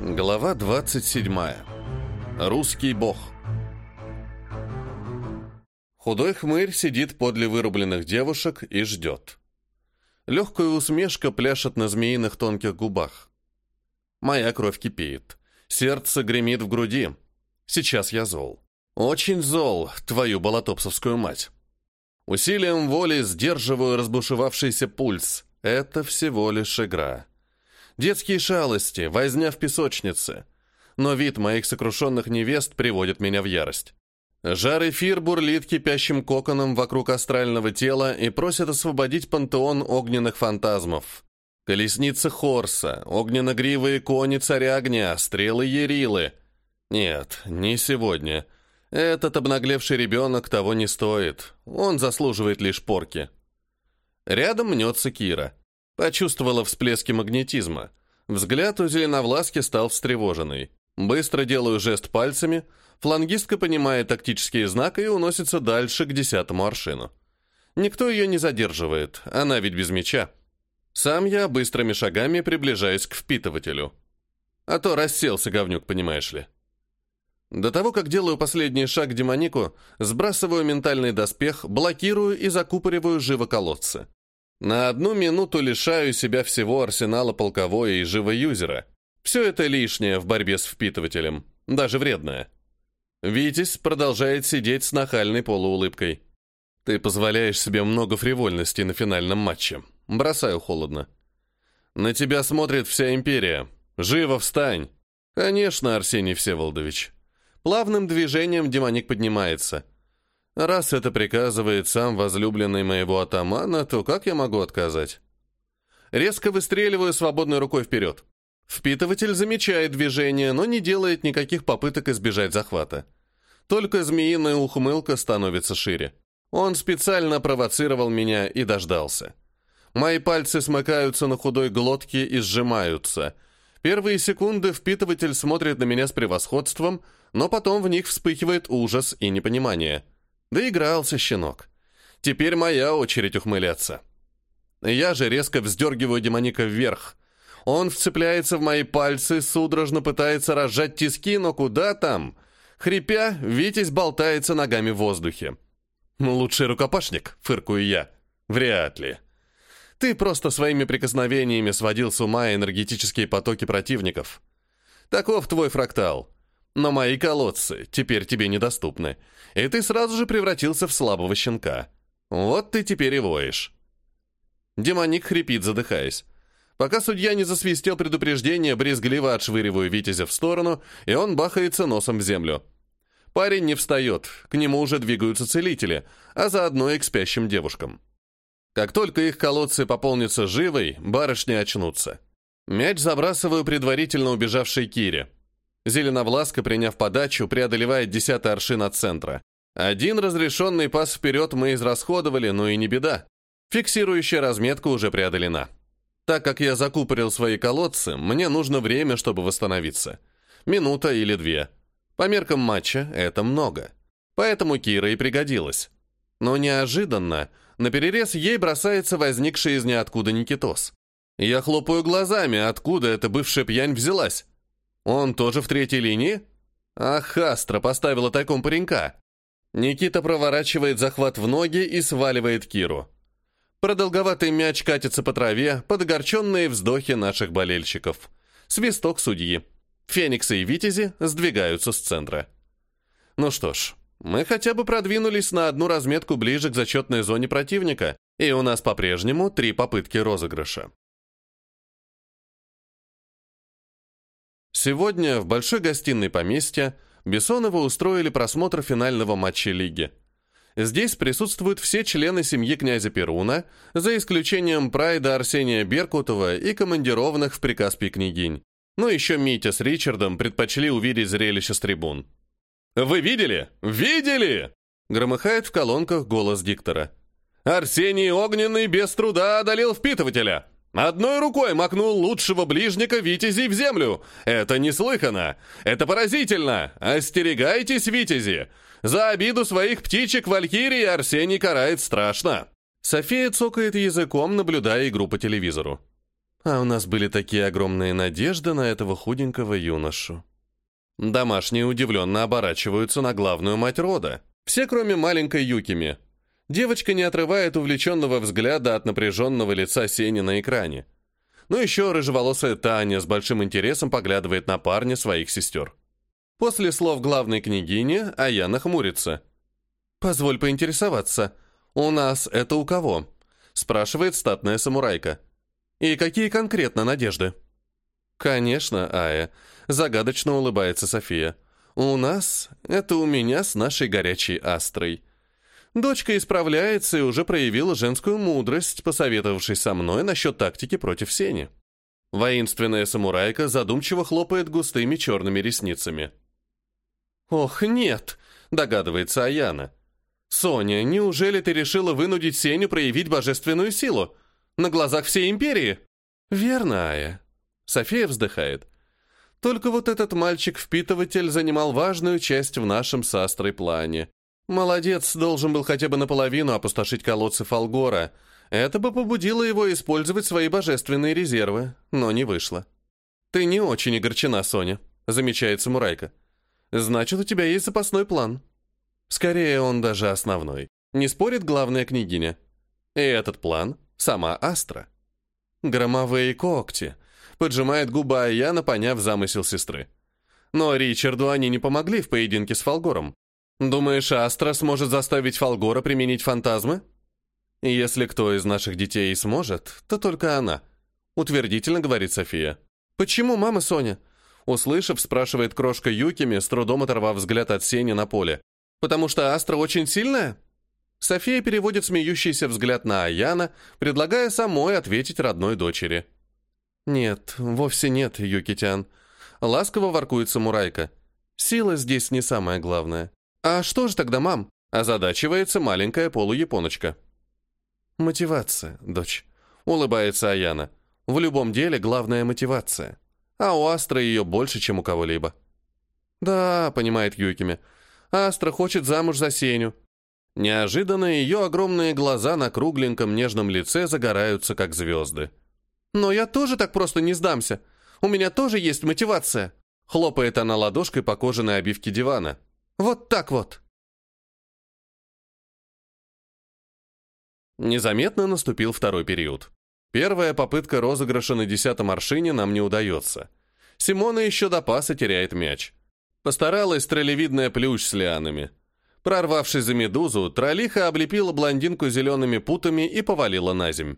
Глава 27. Русский бог. Худой хмырь сидит подле вырубленных девушек и ждет. Легкая усмешка пляшет на змеиных тонких губах. Моя кровь кипит. Сердце гремит в груди. Сейчас я зол. Очень зол, твою болотопсовскую мать. Усилием воли сдерживаю разбушевавшийся пульс. Это всего лишь игра. Детские шалости, возня в песочнице. Но вид моих сокрушенных невест приводит меня в ярость. Жар эфир бурлит кипящим коконом вокруг астрального тела и просит освободить пантеон огненных фантазмов. Колесницы Хорса, огненно-гривые кони царя огня, стрелы Ерилы. Нет, не сегодня. Этот обнаглевший ребенок того не стоит. Он заслуживает лишь порки. Рядом мнется Кира. Почувствовала всплески магнетизма. Взгляд у зеленовласки стал встревоженный. Быстро делаю жест пальцами, флангистка понимает тактический знак и уносится дальше к десятому аршину. Никто ее не задерживает, она ведь без меча. Сам я быстрыми шагами приближаюсь к впитывателю. А то расселся говнюк, понимаешь ли. До того, как делаю последний шаг к демонику, сбрасываю ментальный доспех, блокирую и закупориваю живоколодцы. На одну минуту лишаю себя всего арсенала полковой и живоюзера. Все это лишнее в борьбе с впитывателем, даже вредное. Витязь продолжает сидеть с нахальной полуулыбкой. Ты позволяешь себе много фривольности на финальном матче. Бросаю холодно. На тебя смотрит вся империя. Живо встань! Конечно, Арсений Всеволодович. Плавным движением демоник поднимается – Раз это приказывает сам возлюбленный моего атамана, то как я могу отказать? Резко выстреливаю свободной рукой вперед. Впитыватель замечает движение, но не делает никаких попыток избежать захвата. Только змеиная ухмылка становится шире. Он специально провоцировал меня и дождался. Мои пальцы смыкаются на худой глотке и сжимаются. Первые секунды впитыватель смотрит на меня с превосходством, но потом в них вспыхивает ужас и непонимание – Доигрался щенок. Теперь моя очередь ухмыляться. Я же резко вздергиваю демоника вверх. Он вцепляется в мои пальцы, судорожно пытается разжать тиски, но куда там? Хрипя, Витязь болтается ногами в воздухе. «Лучший рукопашник», — фыркую я. «Вряд ли. Ты просто своими прикосновениями сводил с ума энергетические потоки противников. Таков твой фрактал. Но мои колодцы теперь тебе недоступны, и ты сразу же превратился в слабого щенка. Вот ты теперь и воешь». Демоник хрипит, задыхаясь. Пока судья не засвистел предупреждение, брезгливо отшвыриваю Витязя в сторону, и он бахается носом в землю. Парень не встает, к нему уже двигаются целители, а заодно и к спящим девушкам. Как только их колодцы пополнятся живой, барышни очнутся. Мяч забрасываю предварительно убежавшей Кире. Зеленовласка, приняв подачу, преодолевает десятый аршин от центра. Один разрешенный пас вперед мы израсходовали, но и не беда. Фиксирующая разметка уже преодолена. Так как я закупорил свои колодцы, мне нужно время, чтобы восстановиться. Минута или две. По меркам матча это много. Поэтому Кира и пригодилась. Но неожиданно на перерез ей бросается возникший из ниоткуда Никитос. Я хлопаю глазами, откуда эта бывшая пьянь взялась. Он тоже в третьей линии? Ах, Астра поставила тайком паренька. Никита проворачивает захват в ноги и сваливает Киру. Продолговатый мяч катится по траве под огорченные вздохи наших болельщиков. Свисток судьи. Фениксы и Витязи сдвигаются с центра. Ну что ж, мы хотя бы продвинулись на одну разметку ближе к зачетной зоне противника, и у нас по-прежнему три попытки розыгрыша. Сегодня в большой гостиной поместья Бессоновы устроили просмотр финального матча лиги. Здесь присутствуют все члены семьи князя Перуна, за исключением прайда Арсения Беркутова и командированных в Прикаспий княгинь. Но еще Митя с Ричардом предпочли увидеть зрелище с трибун. «Вы видели? Видели?» Громыхает в колонках голос диктора. «Арсений Огненный без труда одолел впитывателя!» Одной рукой макнул лучшего ближника Витязи в землю. Это неслыханно. Это поразительно. Остерегайтесь, Витязи. За обиду своих птичек Валькирии Арсений карает страшно. София цокает языком, наблюдая игру по телевизору. А у нас были такие огромные надежды на этого худенького юношу. Домашние удивленно оборачиваются на главную мать рода. Все, кроме маленькой Юкими. Девочка не отрывает увлеченного взгляда от напряженного лица Сени на экране. Но еще рыжеволосая Таня с большим интересом поглядывает на парня своих сестер. После слов главной княгини Аяна хмурится. «Позволь поинтересоваться, у нас это у кого?» спрашивает статная самурайка. «И какие конкретно надежды?» «Конечно, Ая», — загадочно улыбается София. «У нас — это у меня с нашей горячей астрой. Дочка исправляется и уже проявила женскую мудрость, посоветовавшись со мной насчет тактики против Сени». Воинственная самурайка задумчиво хлопает густыми черными ресницами. «Ох, нет!» — догадывается Аяна. «Соня, неужели ты решила вынудить Сеню проявить божественную силу? На глазах всей империи?» «Верно, Ая». София вздыхает. «Только вот этот мальчик-впитыватель занимал важную часть в нашем с плане. Молодец, должен был хотя бы наполовину опустошить колодцы Фалгора. Это бы побудило его использовать свои божественные резервы, но не вышло». «Ты не очень огорчена, Соня», — замечает самурайка. «Значит, у тебя есть запасной план». Скорее, он даже основной. Не спорит главная княгиня. И этот план — сама Астра. Громовые когти. Поджимает губа Аяна, поняв замысел сестры. Но Ричарду они не помогли в поединке с Фолгором. Думаешь, Астра сможет заставить Фолгора применить фантазмы? Если кто из наших детей и сможет, то только она. Утвердительно говорит София. Почему мама Соня? Услышав, спрашивает крошка Юкими, с трудом оторвав взгляд от Сени на поле. Потому что Астра очень сильная? София переводит смеющийся взгляд на Аяна, предлагая самой ответить родной дочери. «Нет, вовсе нет, Юкитян». Ласково воркует самурайка. «Сила здесь не самое главное». «А что же тогда, мам?» Озадачивается маленькая полуяпоночка. «Мотивация, дочь», — улыбается Аяна. «В любом деле главная мотивация. А у Астры ее больше, чем у кого-либо». «Да», — понимает Юкими, — Астра хочет замуж за Сеню. Неожиданно ее огромные глаза на кругленьком нежном лице загораются, как звезды. «Но я тоже так просто не сдамся. У меня тоже есть мотивация», — хлопает она ладошкой по кожаной обивке дивана. «Вот так вот». Незаметно наступил второй период. Первая попытка розыгрыша на десятом аршине нам не удается. Симона еще до паса теряет мяч. Постаралась троллевидная плющ с лианами. Прорвавшись за медузу, троллиха облепила блондинку зелеными путами и повалила на земь.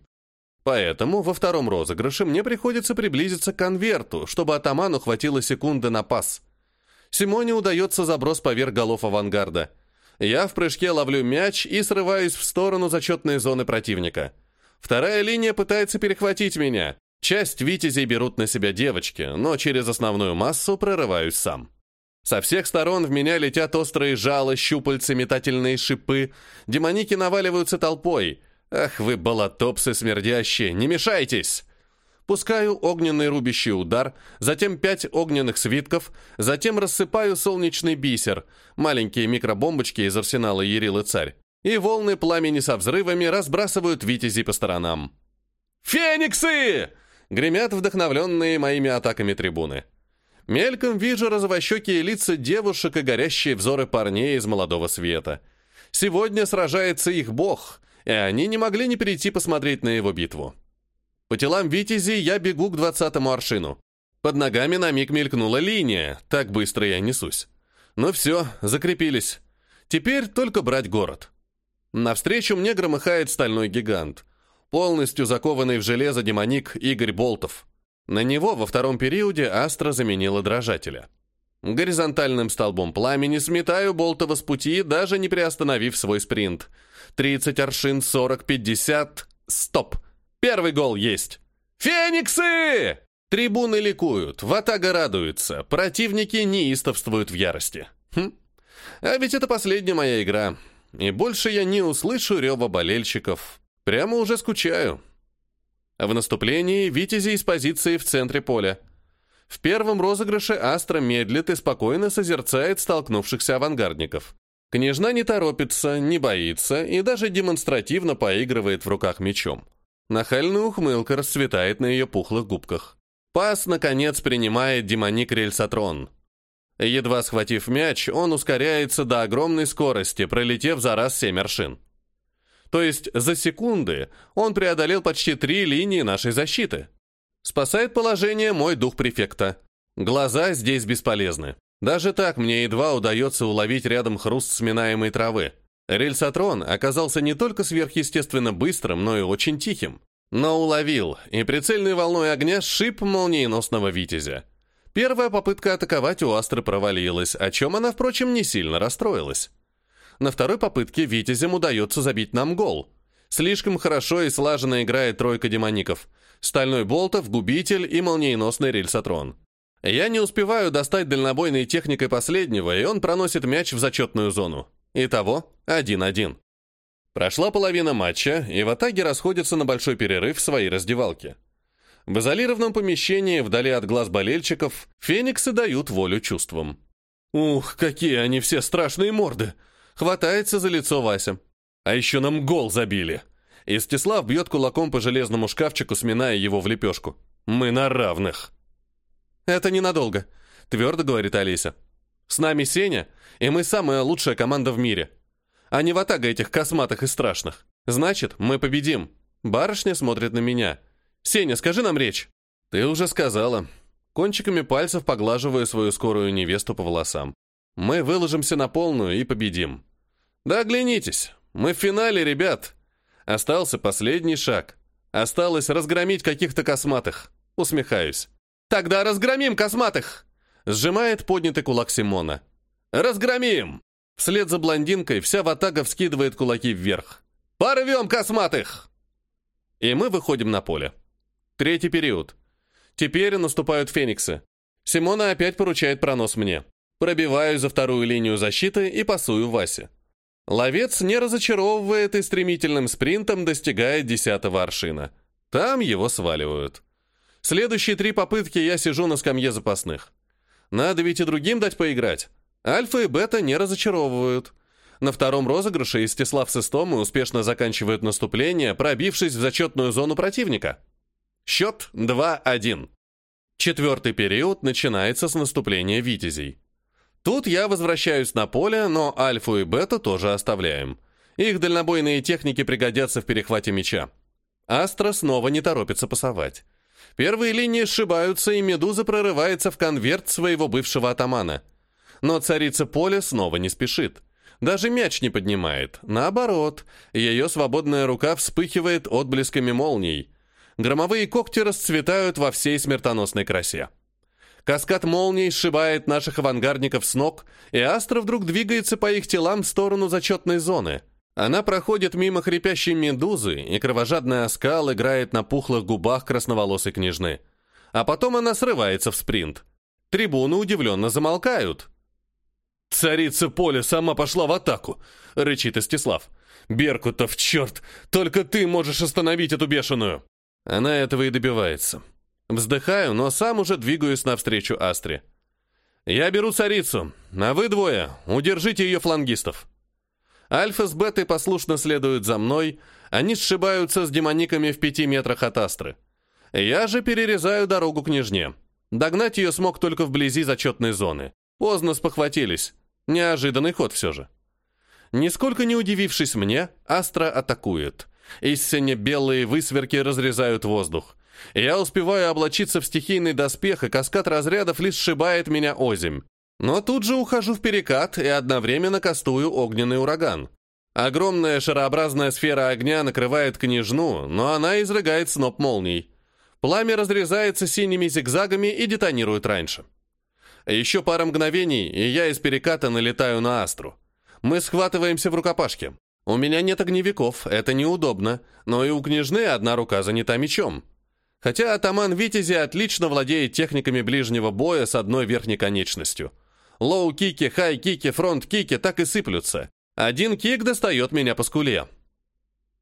Поэтому во втором розыгрыше мне приходится приблизиться к конверту, чтобы атаману хватило секунды на пас. Симоне удается заброс поверх голов авангарда. Я в прыжке ловлю мяч и срываюсь в сторону зачетной зоны противника. Вторая линия пытается перехватить меня. Часть витязей берут на себя девочки, но через основную массу прорываюсь сам. Со всех сторон в меня летят острые жало, щупальцы, метательные шипы. Демоники наваливаются толпой. Ах вы, болотопсы смердящие, не мешайтесь! Пускаю огненный рубящий удар, затем пять огненных свитков, затем рассыпаю солнечный бисер, маленькие микробомбочки из арсенала Ярилы Царь, и волны пламени со взрывами разбрасывают витязи по сторонам. «Фениксы!» — гремят вдохновленные моими атаками трибуны. Мельком вижу розовощекие лица девушек и горящие взоры парней из молодого света. Сегодня сражается их бог, и они не могли не перейти посмотреть на его битву. По телам Витязи я бегу к двадцатому аршину. Под ногами на миг мелькнула линия, так быстро я несусь. Ну все, закрепились. Теперь только брать город. Навстречу мне громыхает стальной гигант. Полностью закованный в железо демоник Игорь Болтов. На него во втором периоде Астра заменила дрожателя. Горизонтальным столбом пламени сметаю Болтова с пути, даже не приостановив свой спринт. 30 аршин, 40, 50... Стоп! Первый гол есть! «Фениксы!» Трибуны ликуют, ватага радуется, противники неистовствуют в ярости. Хм. А ведь это последняя моя игра, и больше я не услышу рева болельщиков. Прямо уже скучаю. В наступлении Витязи из позиции в центре поля. В первом розыгрыше Астра медлит и спокойно созерцает столкнувшихся авангардников. Княжна не торопится, не боится и даже демонстративно поигрывает в руках мечом. Нахальная ухмылка расцветает на ее пухлых губках. Пас, наконец, принимает демоник Рельсатрон. Едва схватив мяч, он ускоряется до огромной скорости, пролетев за раз семь аршин. То есть за секунды он преодолел почти три линии нашей защиты. Спасает положение мой дух префекта. Глаза здесь бесполезны. Даже так мне едва удается уловить рядом хруст сминаемой травы. Рельсотрон оказался не только сверхъестественно быстрым, но и очень тихим. Но уловил, и прицельной волной огня сшиб молниеносного витязя. Первая попытка атаковать у Астры провалилась, о чем она, впрочем, не сильно расстроилась. На второй попытке Витязем удается забить нам гол. Слишком хорошо и слаженно играет тройка демоников. Стальной Болтов, Губитель и молниеносный Рельсотрон. Я не успеваю достать дальнобойной техникой последнего, и он проносит мяч в зачетную зону. Итого 1-1. Прошла половина матча, и в атаге расходятся на большой перерыв в своей раздевалке. В изолированном помещении, вдали от глаз болельщиков, фениксы дают волю чувствам. «Ух, какие они все страшные морды!» Хватается за лицо Вася. «А еще нам гол забили!» Истислав бьет кулаком по железному шкафчику, сминая его в лепешку. «Мы на равных!» «Это ненадолго», — твердо говорит Олеся. «С нами Сеня, и мы самая лучшая команда в мире. А не ватага этих косматых и страшных. Значит, мы победим». Барышня смотрит на меня. «Сеня, скажи нам речь». «Ты уже сказала». Кончиками пальцев поглаживаю свою скорую невесту по волосам. «Мы выложимся на полную и победим». «Да оглянитесь, мы в финале, ребят». Остался последний шаг. Осталось разгромить каких-то косматых. Усмехаюсь. «Тогда разгромим косматых!» Сжимает поднятый кулак Симона. «Разгромим!» Вслед за блондинкой вся ватага вскидывает кулаки вверх. «Порвем косматых!» И мы выходим на поле. Третий период. Теперь наступают фениксы. Симона опять поручает пронос мне. Пробиваю за вторую линию защиты и пасую Васе. Ловец не разочаровывает и стремительным спринтом достигает десятого аршина. Там его сваливают. Следующие три попытки я сижу на скамье запасных. Надо ведь и другим дать поиграть. Альфа и бета не разочаровывают. На втором розыгрыше Истислав с Истомой успешно заканчивают наступление, пробившись в зачетную зону противника. Счет 2-1. Четвертый период начинается с наступления витязей. Тут я возвращаюсь на поле, но альфу и бета тоже оставляем. Их дальнобойные техники пригодятся в перехвате мяча. Астра снова не торопится пасовать. Первые линии сшибаются, и Медуза прорывается в конверт своего бывшего атамана. Но царица поля снова не спешит. Даже мяч не поднимает. Наоборот, ее свободная рука вспыхивает отблесками молний. Громовые когти расцветают во всей смертоносной красе. Каскад молний сшибает наших авангардников с ног, и Астра вдруг двигается по их телам в сторону зачетной зоны. Она проходит мимо хрипящей медузы, и кровожадный оскал играет на пухлых губах красноволосой княжны. А потом она срывается в спринт. Трибуны удивленно замолкают. «Царица поля сама пошла в атаку!» — рычит Истислав. «Беркутов, черт! Только ты можешь остановить эту бешеную!» Она этого и добивается. Вздыхаю, но сам уже двигаюсь навстречу Астре. «Я беру царицу, а вы двое удержите ее флангистов». Альфа с Бетой послушно следуют за мной, они сшибаются с демониками в пяти метрах от Астры. Я же перерезаю дорогу княжне. Догнать ее смог только вблизи зачетной зоны. Поздно спохватились. Неожиданный ход все же. Нисколько не удивившись мне, Астра атакует. Истинно белые высверки разрезают воздух. Я успеваю облачиться в стихийный доспех, и каскад разрядов лишь сшибает меня озимь. Но тут же ухожу в перекат и одновременно кастую огненный ураган. Огромная шарообразная сфера огня накрывает княжну, но она изрыгает сноп молний. Пламя разрезается синими зигзагами и детонирует раньше. Еще пара мгновений, и я из переката налетаю на астру. Мы схватываемся в рукопашке. У меня нет огневиков, это неудобно, но и у княжны одна рука занята мечом. Хотя атаман Витязи отлично владеет техниками ближнего боя с одной верхней конечностью. Лоу-кики, хай-кики, фронт-кики так и сыплются. Один кик достает меня по скуле.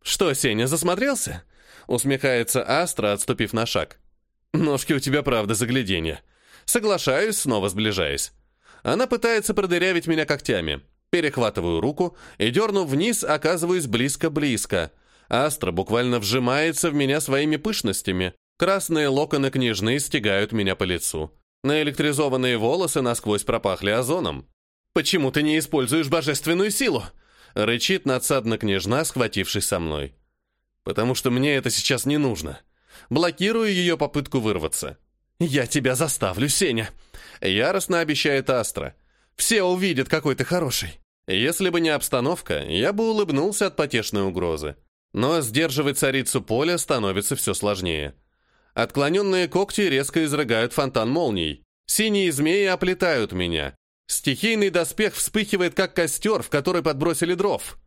«Что, Сеня, засмотрелся?» Усмехается Астра, отступив на шаг. «Ножки у тебя правда загляденье». Соглашаюсь, снова сближаясь. Она пытается продырявить меня когтями. Перехватываю руку и, дернув вниз, оказываюсь близко-близко. Астра буквально вжимается в меня своими пышностями. Красные локоны княжны стегают меня по лицу. Наэлектризованные волосы насквозь пропахли озоном. «Почему ты не используешь божественную силу?» Рычит надсадно княжна, схватившись со мной. «Потому что мне это сейчас не нужно. Блокирую ее попытку вырваться. «Я тебя заставлю, Сеня!» Яростно обещает Астра. «Все увидят, какой ты хороший!» Если бы не обстановка, я бы улыбнулся от потешной угрозы. Но сдерживать царицу поля становится все сложнее. Отклоненные когти резко изрыгают фонтан молний. Синие змеи оплетают меня. Стихийный доспех вспыхивает, как костер, в который подбросили дров.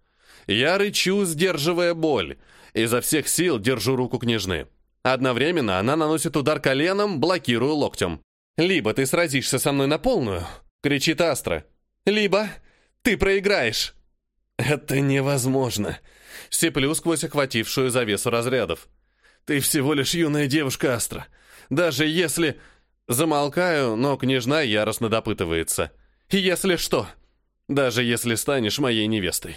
Я рычу, сдерживая боль. Изо всех сил держу руку княжны. Одновременно она наносит удар коленом, блокируя локтем. «Либо ты сразишься со мной на полную», — кричит Астра, «либо ты проиграешь». «Это невозможно», — сиплю сквозь охватившую завесу разрядов. «Ты всего лишь юная девушка, Астра. Даже если...» Замолкаю, но княжна яростно допытывается. «Если что?» «Даже если станешь моей невестой».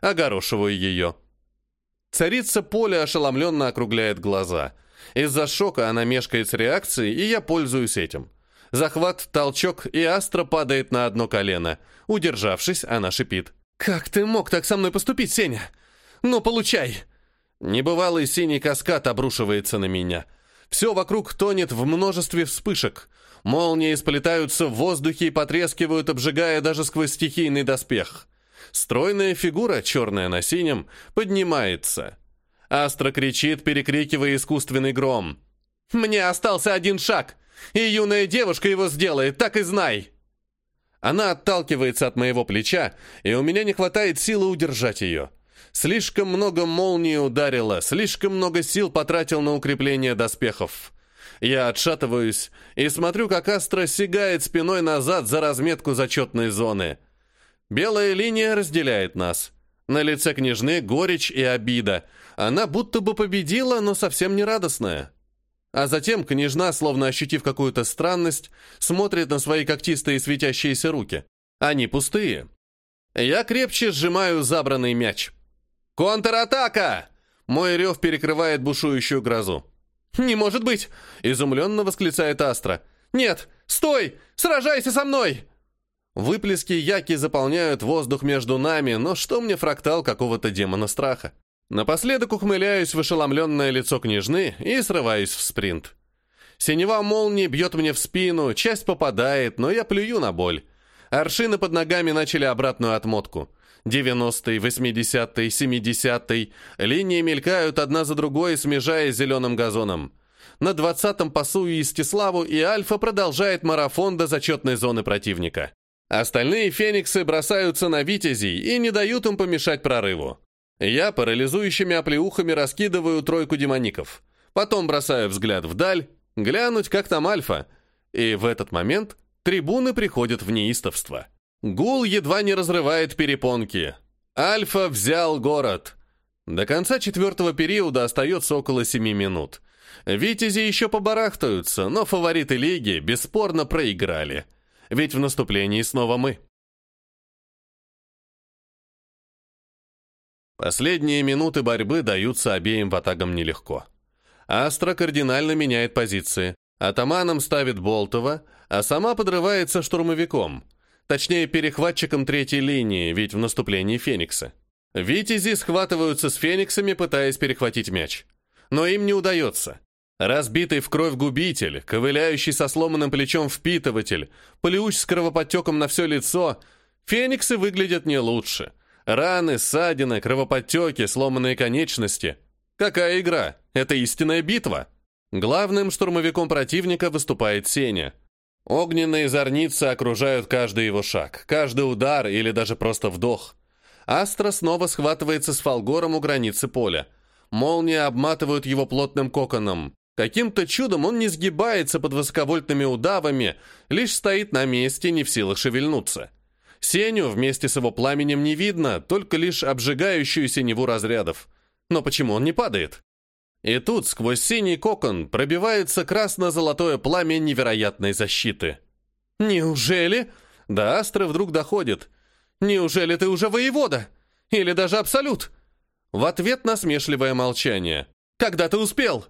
Огорошиваю ее. Царица поля ошеломленно округляет глаза. Из-за шока она мешкает с реакцией, и я пользуюсь этим. Захват, толчок, и Астра падает на одно колено. Удержавшись, она шипит. «Как ты мог так со мной поступить, Сеня? Ну, получай!» Небывалый синий каскад обрушивается на меня. Все вокруг тонет в множестве вспышек. Молнии сполетаются в воздухе и потрескивают, обжигая даже сквозь стихийный доспех. Стройная фигура, черная на синем, поднимается. Астра кричит, перекрикивая искусственный гром. «Мне остался один шаг, и юная девушка его сделает, так и знай!» Она отталкивается от моего плеча, и у меня не хватает силы удержать ее. Слишком много молнии ударило, слишком много сил потратил на укрепление доспехов. Я отшатываюсь и смотрю, как Астра сигает спиной назад за разметку зачетной зоны. Белая линия разделяет нас. На лице княжны горечь и обида. Она будто бы победила, но совсем не радостная. А затем княжна, словно ощутив какую-то странность, смотрит на свои когтистые светящиеся руки. Они пустые. Я крепче сжимаю забранный мяч. «Контратака!» Мой рев перекрывает бушующую грозу. «Не может быть!» — изумленно восклицает Астра. «Нет! Стой! Сражайся со мной!» Выплески яки заполняют воздух между нами, но что мне фрактал какого-то демона страха? Напоследок ухмыляюсь в ошеломленное лицо княжны и срываюсь в спринт. Синева молнии бьет мне в спину, часть попадает, но я плюю на боль. Аршины под ногами начали обратную отмотку. 90-й, 80-й, 70-й. Линии мелькают одна за другой, смежаясь зеленым газоном. На 20-м пасую Истиславу, и Альфа продолжает марафон до зачетной зоны противника. Остальные фениксы бросаются на витязей и не дают им помешать прорыву. Я парализующими оплеухами раскидываю тройку демоников. Потом бросаю взгляд вдаль, глянуть, как там Альфа. И в этот момент трибуны приходят в неистовство. Гул едва не разрывает перепонки. Альфа взял город. До конца четвертого периода остается около семи минут. Витязи еще побарахтаются, но фавориты лиги бесспорно проиграли ведь в наступлении снова мы. Последние минуты борьбы даются обеим ватагам нелегко. Астра кардинально меняет позиции. Атаманом ставит Болтова, а сама подрывается штурмовиком, точнее перехватчиком третьей линии, ведь в наступлении Феникса. Витязи схватываются с Фениксами, пытаясь перехватить мяч. Но им не удается. Разбитый в кровь губитель, ковыляющий со сломанным плечом впитыватель, плющ с кровоподтеком на все лицо. Фениксы выглядят не лучше. Раны, ссадины, кровоподтеки, сломанные конечности. Какая игра? Это истинная битва. Главным штурмовиком противника выступает Сеня. Огненные зорницы окружают каждый его шаг, каждый удар или даже просто вдох. Астра снова схватывается с Фалгором у границы поля. Молнии обматывают его плотным коконом. Каким-то чудом он не сгибается под высоковольтными удавами, лишь стоит на месте, не в силах шевельнуться. Сеню вместе с его пламенем не видно, только лишь обжигающую синеву разрядов. Но почему он не падает? И тут сквозь синий кокон пробивается красно-золотое пламя невероятной защиты. «Неужели?» До Астры вдруг доходит. «Неужели ты уже воевода? Или даже абсолют?» В ответ насмешливое молчание. «Когда ты успел?»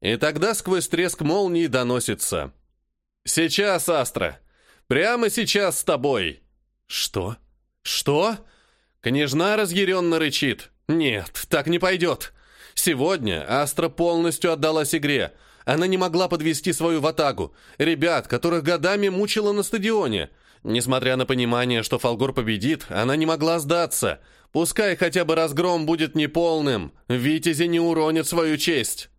И тогда сквозь треск молнии доносится. «Сейчас, Астра! Прямо сейчас с тобой!» «Что? Что?» Княжна разъяренно рычит. «Нет, так не пойдет. Сегодня Астра полностью отдалась игре. Она не могла подвести свою ватагу. Ребят, которых годами мучила на стадионе. Несмотря на понимание, что Фолгор победит, она не могла сдаться. Пускай хотя бы разгром будет неполным. Витязи не уронят свою честь.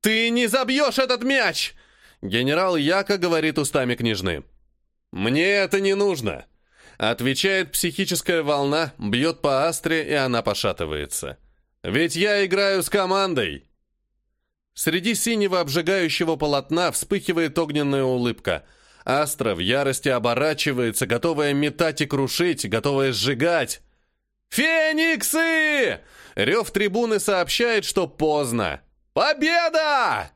«Ты не забьешь этот мяч!» Генерал Яко говорит устами княжны. «Мне это не нужно!» Отвечает психическая волна, бьет по астре, и она пошатывается. «Ведь я играю с командой!» Среди синего обжигающего полотна вспыхивает огненная улыбка. Астра в ярости оборачивается, готовая метать и крушить, готовая сжигать. «Фениксы!» Рев трибуны сообщает, что поздно. «Победа!»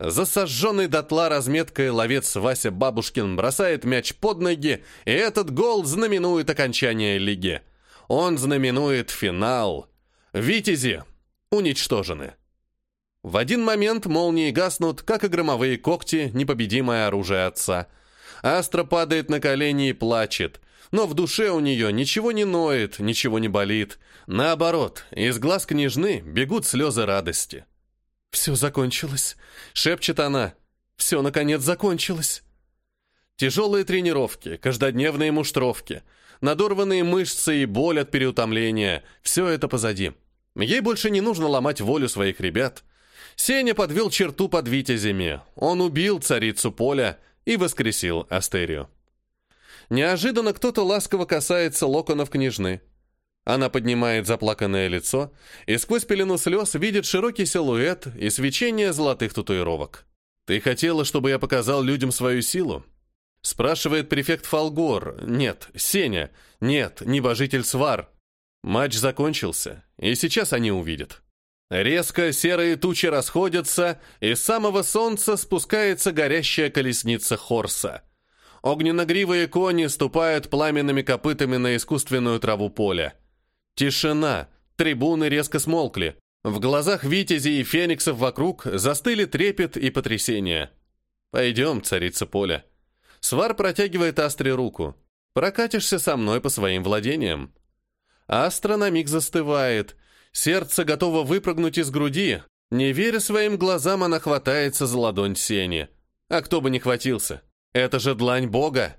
За сожженной дотла разметкой ловец Вася Бабушкин бросает мяч под ноги, и этот гол знаменует окончание лиги. Он знаменует финал. Витязи уничтожены. В один момент молнии гаснут, как и громовые когти, непобедимое оружие отца. Астра падает на колени и плачет, но в душе у нее ничего не ноет, ничего не болит. Наоборот, из глаз княжны бегут слезы радости. «Все закончилось», — шепчет она. «Все, наконец, закончилось». Тяжелые тренировки, каждодневные муштровки, надорванные мышцы и боль от переутомления — все это позади. Ей больше не нужно ломать волю своих ребят. Сеня подвел черту под витязями. Он убил царицу поля и воскресил Астерию. Неожиданно кто-то ласково касается локонов княжны. Она поднимает заплаканное лицо и сквозь пелену слез видит широкий силуэт и свечение золотых татуировок. «Ты хотела, чтобы я показал людям свою силу?» Спрашивает префект Фолгор. «Нет, Сеня. Нет, небожитель Свар». Матч закончился, и сейчас они увидят. Резко серые тучи расходятся, и с самого солнца спускается горящая колесница Хорса. Огненно-гривые кони ступают пламенными копытами на искусственную траву поля. Тишина. Трибуны резко смолкли. В глазах Витязи и Фениксов вокруг застыли трепет и потрясение. «Пойдем, царица поля». Свар протягивает Астре руку. «Прокатишься со мной по своим владениям». Астра на миг застывает. Сердце готово выпрыгнуть из груди. Не веря своим глазам, она хватается за ладонь Сени. А кто бы не хватился? Это же длань Бога.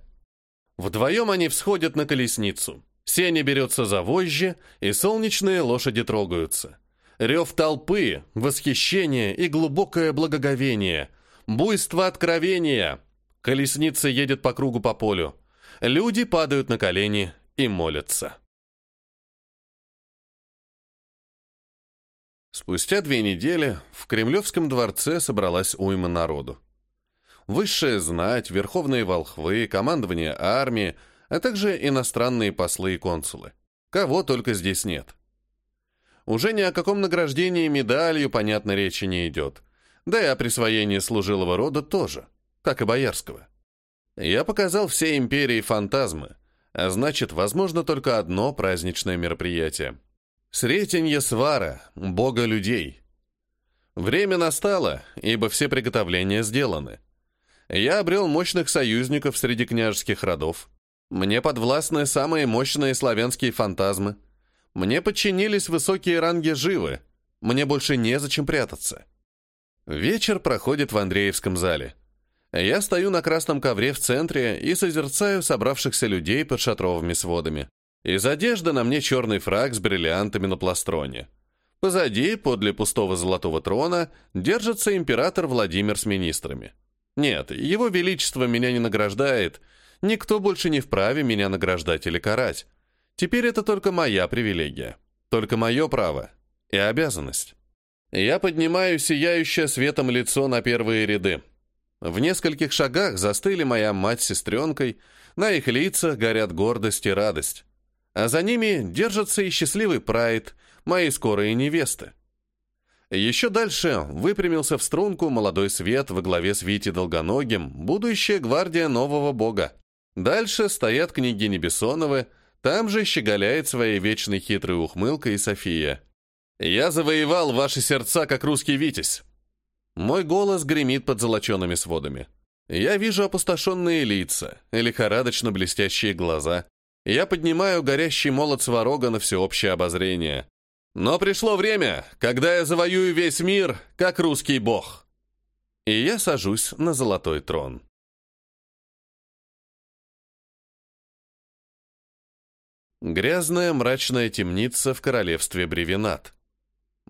Вдвоем они всходят на колесницу. Сеня берется за вожжи, и солнечные лошади трогаются. Рев толпы, восхищение и глубокое благоговение. Буйство откровения. Колесница едет по кругу по полю. Люди падают на колени и молятся. Спустя две недели в Кремлевском дворце собралась уйма народу. Высшая знать, верховные волхвы, командование армии — а также иностранные послы и консулы. Кого только здесь нет. Уже ни о каком награждении медалью, понятно, речи не идет. Да и о присвоении служилого рода тоже, как и боярского. Я показал всей империи фантазмы, а значит, возможно только одно праздничное мероприятие. Сретенье свара, бога людей. Время настало, ибо все приготовления сделаны. Я обрел мощных союзников среди княжеских родов, мне подвластны самые мощные славянские фантазмы. Мне подчинились высокие ранги живы. Мне больше незачем прятаться. Вечер проходит в Андреевском зале. Я стою на красном ковре в центре и созерцаю собравшихся людей под шатровыми сводами. Из одежды на мне черный фраг с бриллиантами на пластроне. Позади, подле пустого золотого трона, держится император Владимир с министрами. Нет, его величество меня не награждает — Никто больше не вправе меня награждать или карать. Теперь это только моя привилегия. Только мое право и обязанность. Я поднимаю сияющее светом лицо на первые ряды. В нескольких шагах застыли моя мать с сестренкой, на их лицах горят гордость и радость. А за ними держится и счастливый прайд, мои скорые невесты. Еще дальше выпрямился в струнку молодой свет во главе с Вити Долгоногим, будущая гвардия нового бога. Дальше стоят княгини Бессоновы, Там же щеголяет своей вечной хитрой ухмылкой и София. «Я завоевал ваши сердца, как русский витязь!» Мой голос гремит под золочеными сводами. Я вижу опустошенные лица, лихорадочно блестящие глаза. Я поднимаю горящий молот сварога на всеобщее обозрение. Но пришло время, когда я завоюю весь мир, как русский бог. И я сажусь на золотой трон. Грязная мрачная темница в королевстве Бревенат.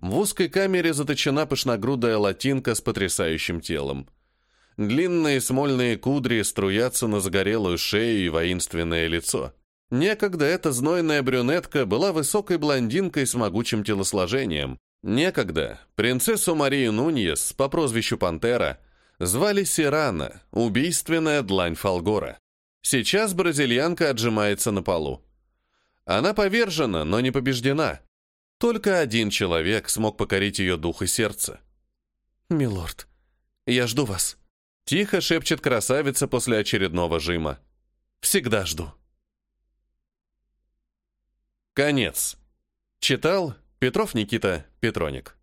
В узкой камере заточена пышногрудая латинка с потрясающим телом. Длинные смольные кудри струятся на загорелую шею и воинственное лицо. Некогда эта знойная брюнетка была высокой блондинкой с могучим телосложением. Некогда принцессу Марию Нуньес по прозвищу Пантера звали Сирана, убийственная длань Фалгора. Сейчас бразильянка отжимается на полу. Она повержена, но не побеждена. Только один человек смог покорить ее дух и сердце. «Милорд, я жду вас», — тихо шепчет красавица после очередного жима. «Всегда жду». Конец. Читал Петров Никита Петроник.